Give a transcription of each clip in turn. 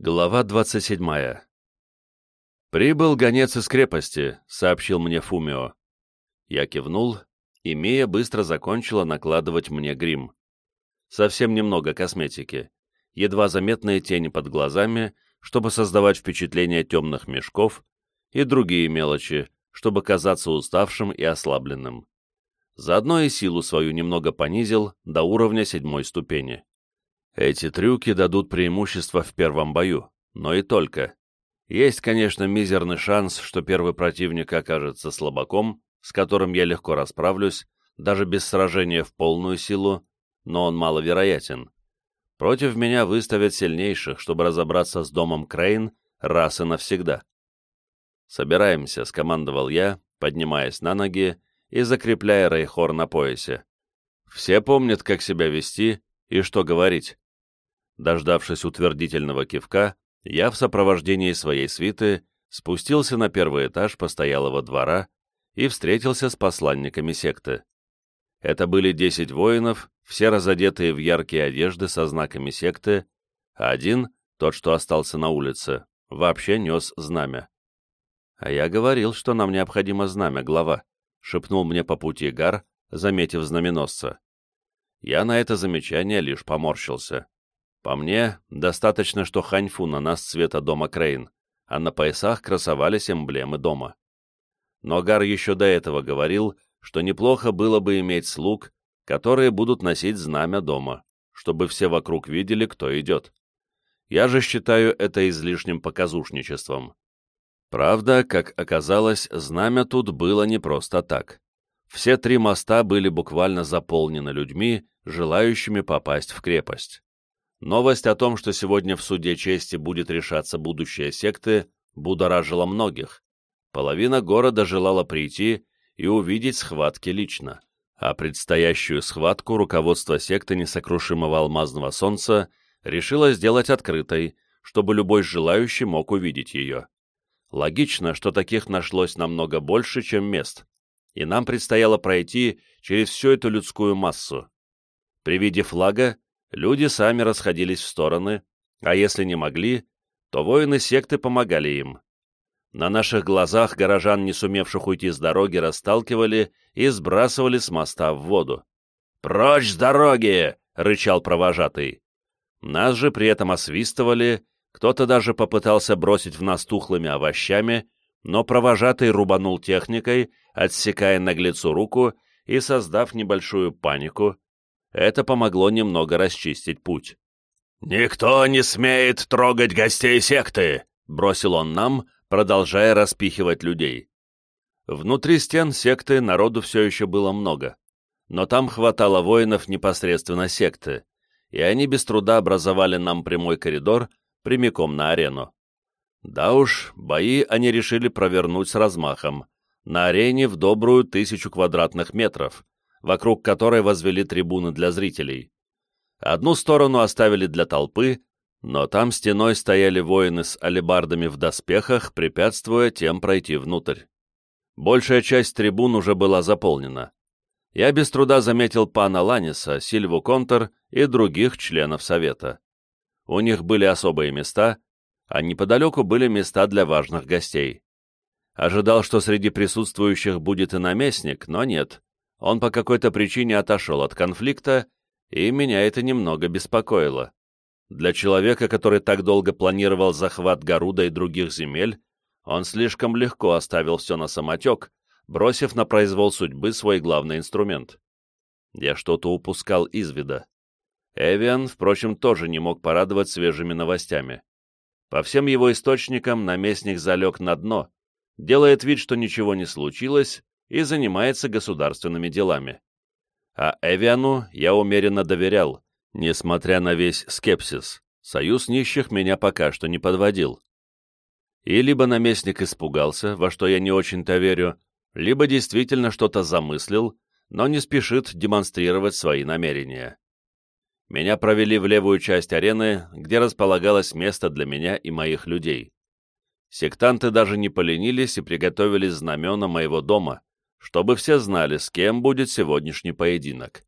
Глава 27. «Прибыл гонец из крепости», — сообщил мне Фумио. Я кивнул, и Мия быстро закончила накладывать мне грим. Совсем немного косметики, едва заметные тени под глазами, чтобы создавать впечатление темных мешков, и другие мелочи, чтобы казаться уставшим и ослабленным. Заодно и силу свою немного понизил до уровня седьмой ступени. Эти трюки дадут преимущество в первом бою, но и только. Есть, конечно, мизерный шанс, что первый противник окажется слабаком, с которым я легко расправлюсь, даже без сражения в полную силу, но он маловероятен. Против меня выставят сильнейших, чтобы разобраться с домом Крейн раз и навсегда. «Собираемся», — скомандовал я, поднимаясь на ноги и закрепляя Рейхор на поясе. «Все помнят, как себя вести и что говорить. Дождавшись утвердительного кивка, я в сопровождении своей свиты спустился на первый этаж постоялого двора и встретился с посланниками секты. Это были десять воинов, все разодетые в яркие одежды со знаками секты, а один, тот, что остался на улице, вообще нес знамя. «А я говорил, что нам необходимо знамя, глава», — шепнул мне по пути Гар, заметив знаменосца. Я на это замечание лишь поморщился. По мне, достаточно, что ханьфу на нас цвета дома Крейн, а на поясах красовались эмблемы дома. Но Гар еще до этого говорил, что неплохо было бы иметь слуг, которые будут носить знамя дома, чтобы все вокруг видели, кто идет. Я же считаю это излишним показушничеством. Правда, как оказалось, знамя тут было не просто так. Все три моста были буквально заполнены людьми, желающими попасть в крепость. Новость о том, что сегодня в суде чести будет решаться будущее секты, будоражила многих. Половина города желала прийти и увидеть схватки лично, а предстоящую схватку руководство секты несокрушимого алмазного солнца решило сделать открытой, чтобы любой желающий мог увидеть ее. Логично, что таких нашлось намного больше, чем мест, и нам предстояло пройти через всю эту людскую массу. При виде флага люди сами расходились в стороны, а если не могли, то воины секты помогали им. На наших глазах горожан, не сумевших уйти с дороги, расталкивали и сбрасывали с моста в воду. «Прочь с дороги!» — рычал провожатый. Нас же при этом освистывали, кто-то даже попытался бросить в нас тухлыми овощами, но провожатый рубанул техникой, отсекая наглецу руку и создав небольшую панику, это помогло немного расчистить путь. «Никто не смеет трогать гостей секты!» — бросил он нам, продолжая распихивать людей. Внутри стен секты народу все еще было много, но там хватало воинов непосредственно секты, и они без труда образовали нам прямой коридор прямиком на арену. Да уж, бои они решили провернуть с размахом, на арене в добрую тысячу квадратных метров, вокруг которой возвели трибуны для зрителей. Одну сторону оставили для толпы, но там стеной стояли воины с алебардами в доспехах, препятствуя тем пройти внутрь. Большая часть трибун уже была заполнена. Я без труда заметил пана Ланиса, Сильву Контор и других членов Совета. У них были особые места, а неподалеку были места для важных гостей. Ожидал, что среди присутствующих будет и наместник, но нет. Он по какой-то причине отошел от конфликта, и меня это немного беспокоило. Для человека, который так долго планировал захват Гаруда и других земель, он слишком легко оставил все на самотек, бросив на произвол судьбы свой главный инструмент. Я что-то упускал из вида. Эвиан, впрочем, тоже не мог порадовать свежими новостями. По всем его источникам наместник залег на дно, делает вид, что ничего не случилось, и занимается государственными делами. А Эвиану я умеренно доверял, несмотря на весь скепсис. Союз нищих меня пока что не подводил. И либо наместник испугался, во что я не очень-то верю, либо действительно что-то замыслил, но не спешит демонстрировать свои намерения. Меня провели в левую часть арены, где располагалось место для меня и моих людей. Сектанты даже не поленились и приготовили знамена моего дома, чтобы все знали, с кем будет сегодняшний поединок.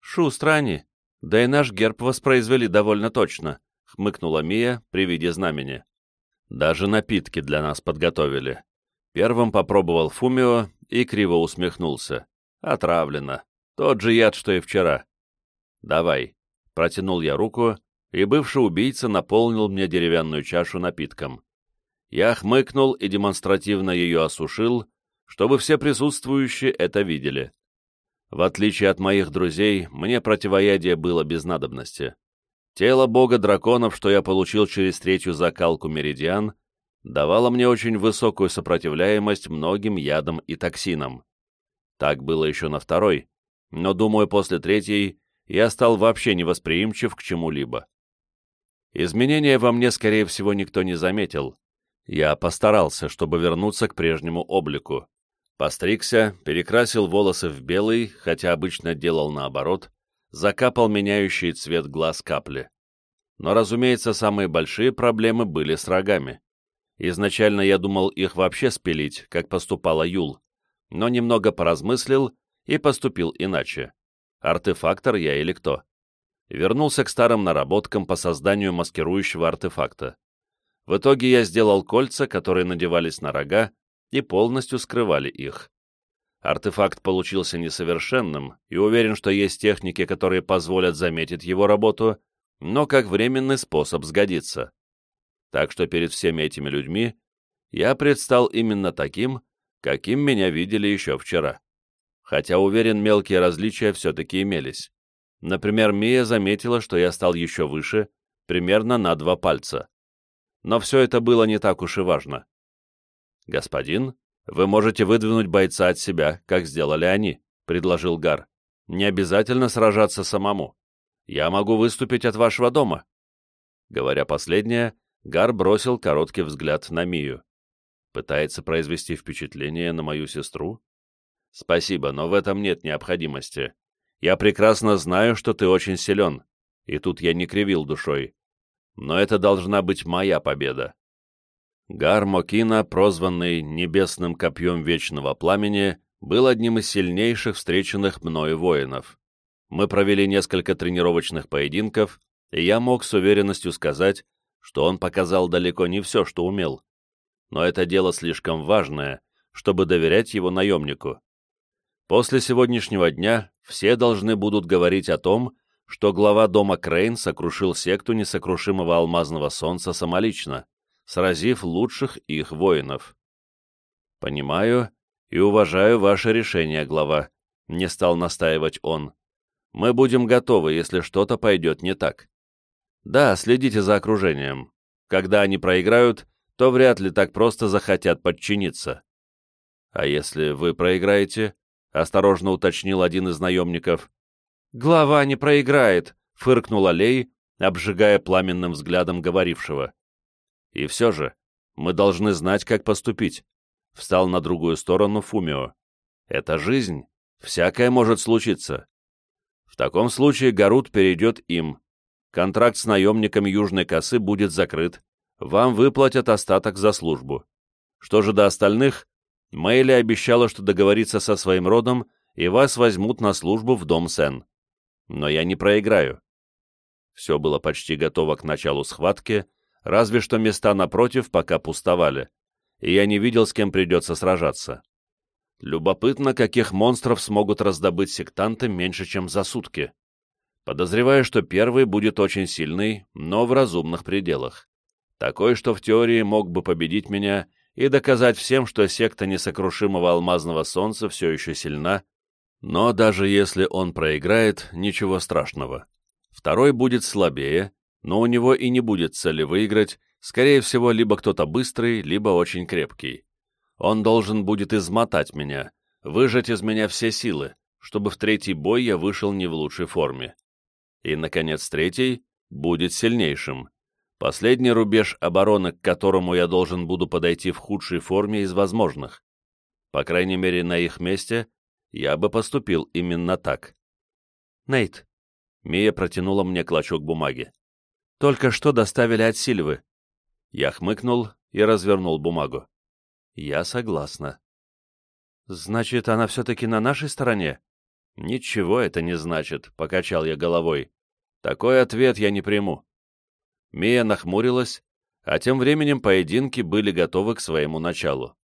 «Шустро они, да и наш герб воспроизвели довольно точно», — хмыкнула Мия при виде знамени. Даже напитки для нас подготовили. Первым попробовал Фумио и криво усмехнулся. Отравлено. Тот же яд, что и вчера. Давай. Протянул я руку, и бывший убийца наполнил мне деревянную чашу напитком. Я хмыкнул и демонстративно ее осушил, чтобы все присутствующие это видели. В отличие от моих друзей, мне противоядие было без надобности. Тело бога драконов, что я получил через третью закалку Меридиан, давало мне очень высокую сопротивляемость многим ядам и токсинам. Так было еще на второй, но, думаю, после третьей я стал вообще невосприимчив к чему-либо. Изменения во мне, скорее всего, никто не заметил. Я постарался, чтобы вернуться к прежнему облику. Постригся, перекрасил волосы в белый, хотя обычно делал наоборот, закапал меняющий цвет глаз капли. Но, разумеется, самые большие проблемы были с рогами. Изначально я думал их вообще спилить, как поступала Юл, но немного поразмыслил и поступил иначе. Артефактор я или кто? Вернулся к старым наработкам по созданию маскирующего артефакта. В итоге я сделал кольца, которые надевались на рога и полностью скрывали их. Артефакт получился несовершенным, и уверен, что есть техники, которые позволят заметить его работу, но как временный способ сгодится. Так что перед всеми этими людьми я предстал именно таким, каким меня видели еще вчера. Хотя, уверен, мелкие различия все-таки имелись. Например, Мия заметила, что я стал еще выше, примерно на два пальца. Но все это было не так уж и важно. «Господин, «Вы можете выдвинуть бойца от себя, как сделали они», — предложил Гар. «Не обязательно сражаться самому. Я могу выступить от вашего дома». Говоря последнее, Гар бросил короткий взгляд на Мию. Пытается произвести впечатление на мою сестру? Спасибо, но в этом нет необходимости. Я прекрасно знаю, что ты очень силен, и тут я не кривил душой. Но это должна быть моя победа. Гар Мокина, прозванный «Небесным копьем вечного пламени», был одним из сильнейших встреченных мною воинов. Мы провели несколько тренировочных поединков, и я мог с уверенностью сказать, что он показал далеко не все, что умел. Но это дело слишком важное, чтобы доверять его наемнику. После сегодняшнего дня все должны будут говорить о том, что глава дома Крейн сокрушил секту несокрушимого алмазного солнца самолично сразив лучших их воинов. «Понимаю и уважаю ваше решение, глава», — не стал настаивать он. «Мы будем готовы, если что-то пойдет не так. Да, следите за окружением. Когда они проиграют, то вряд ли так просто захотят подчиниться». «А если вы проиграете?» — осторожно уточнил один из наемников. «Глава не проиграет», — фыркнула Лей, обжигая пламенным взглядом говорившего. И все же, мы должны знать, как поступить. Встал на другую сторону Фумио. Это жизнь. Всякое может случиться. В таком случае Гарут перейдет им. Контракт с наемниками Южной косы будет закрыт. Вам выплатят остаток за службу. Что же до остальных? Мэйли обещала, что договорится со своим родом, и вас возьмут на службу в дом Сен. Но я не проиграю. Все было почти готово к началу схватки, разве что места напротив пока пустовали, и я не видел, с кем придется сражаться. Любопытно, каких монстров смогут раздобыть сектанты меньше, чем за сутки. Подозреваю, что первый будет очень сильный, но в разумных пределах. Такой, что в теории мог бы победить меня и доказать всем, что секта несокрушимого алмазного солнца все еще сильна, но даже если он проиграет, ничего страшного. Второй будет слабее, но у него и не будет цели выиграть, скорее всего, либо кто-то быстрый, либо очень крепкий. Он должен будет измотать меня, выжать из меня все силы, чтобы в третий бой я вышел не в лучшей форме. И, наконец, третий будет сильнейшим. Последний рубеж обороны, к которому я должен буду подойти в худшей форме из возможных. По крайней мере, на их месте я бы поступил именно так. «Нейт», — Мия протянула мне клочок бумаги. Только что доставили от Сильвы. Я хмыкнул и развернул бумагу. Я согласна. Значит, она все-таки на нашей стороне? Ничего это не значит, покачал я головой. Такой ответ я не приму. Мия нахмурилась, а тем временем поединки были готовы к своему началу.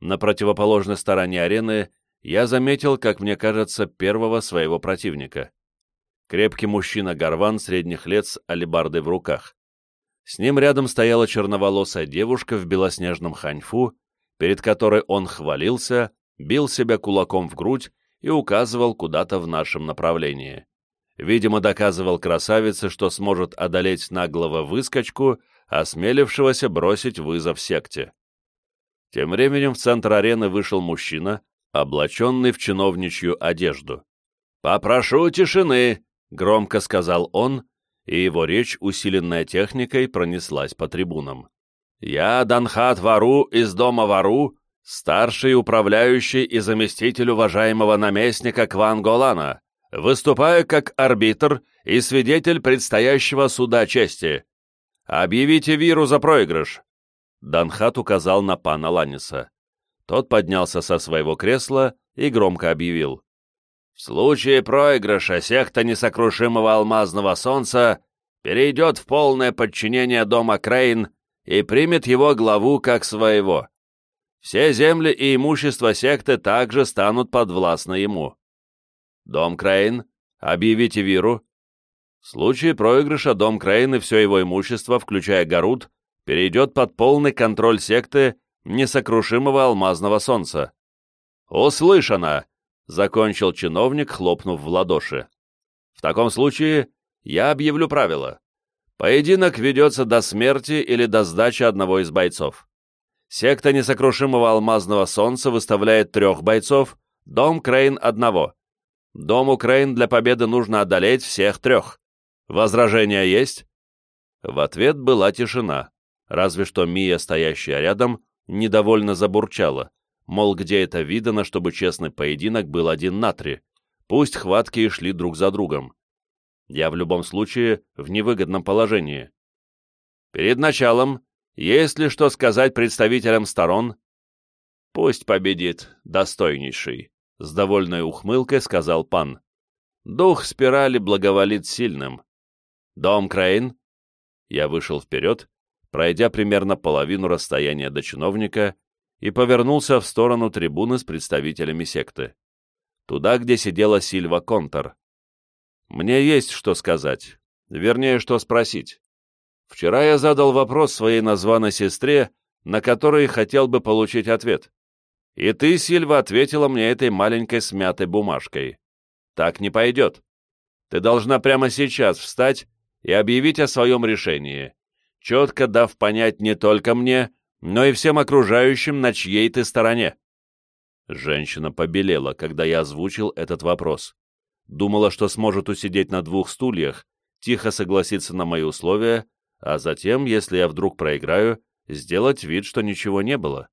На противоположной стороне арены я заметил, как мне кажется, первого своего противника. Крепкий мужчина-горван средних лет с алебардой в руках. С ним рядом стояла черноволосая девушка в белоснежном ханьфу, перед которой он хвалился, бил себя кулаком в грудь и указывал куда-то в нашем направлении. Видимо, доказывал красавице, что сможет одолеть наглого выскочку, осмелившегося бросить вызов секте. Тем временем в центр арены вышел мужчина, облаченный в чиновничью одежду. «Попрошу тишины!» — громко сказал он, и его речь, усиленная техникой, пронеслась по трибунам. «Я Данхат Вару из дома Вару, старший управляющий и заместитель уважаемого наместника Кван Голана, выступаю как арбитр и свидетель предстоящего суда чести. Объявите Виру за проигрыш!» Данхат указал на пана Ланиса. Тот поднялся со своего кресла и громко объявил. «В случае проигрыша секта несокрушимого алмазного солнца перейдет в полное подчинение дома Крейн и примет его главу как своего. Все земли и имущество секты также станут подвластны ему. Дом Крейн, объявите Виру. В случае проигрыша Дом Крейн и все его имущество, включая Гарут, перейдет под полный контроль секты несокрушимого алмазного солнца. «Услышано!» — закончил чиновник, хлопнув в ладоши. «В таком случае я объявлю правила. Поединок ведется до смерти или до сдачи одного из бойцов. Секта несокрушимого алмазного солнца выставляет трех бойцов, дом Крейн — одного. Дому Крейн для победы нужно одолеть всех трех. Возражения есть?» В ответ была тишина разве что Мия, стоящая рядом, недовольно забурчала, мол, где это видано, чтобы честный поединок был один на три, пусть хватки и шли друг за другом. Я в любом случае в невыгодном положении. Перед началом, есть ли что сказать представителям сторон? Пусть победит достойнейший, с довольной ухмылкой сказал пан. Дух спирали благоволит сильным. Дом Крейн? Я вышел вперед пройдя примерно половину расстояния до чиновника, и повернулся в сторону трибуны с представителями секты. Туда, где сидела Сильва Контор. Мне есть что сказать, вернее, что спросить. Вчера я задал вопрос своей названной сестре, на который хотел бы получить ответ. И ты, Сильва, ответила мне этой маленькой смятой бумажкой. Так не пойдет. Ты должна прямо сейчас встать и объявить о своем решении четко дав понять не только мне, но и всем окружающим, на чьей ты стороне. Женщина побелела, когда я озвучил этот вопрос. Думала, что сможет усидеть на двух стульях, тихо согласиться на мои условия, а затем, если я вдруг проиграю, сделать вид, что ничего не было.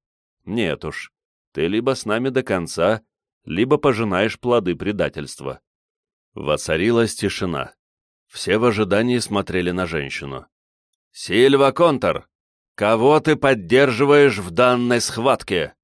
Нет уж, ты либо с нами до конца, либо пожинаешь плоды предательства. Воцарилась тишина. Все в ожидании смотрели на женщину. «Сильва Контор, кого ты поддерживаешь в данной схватке?»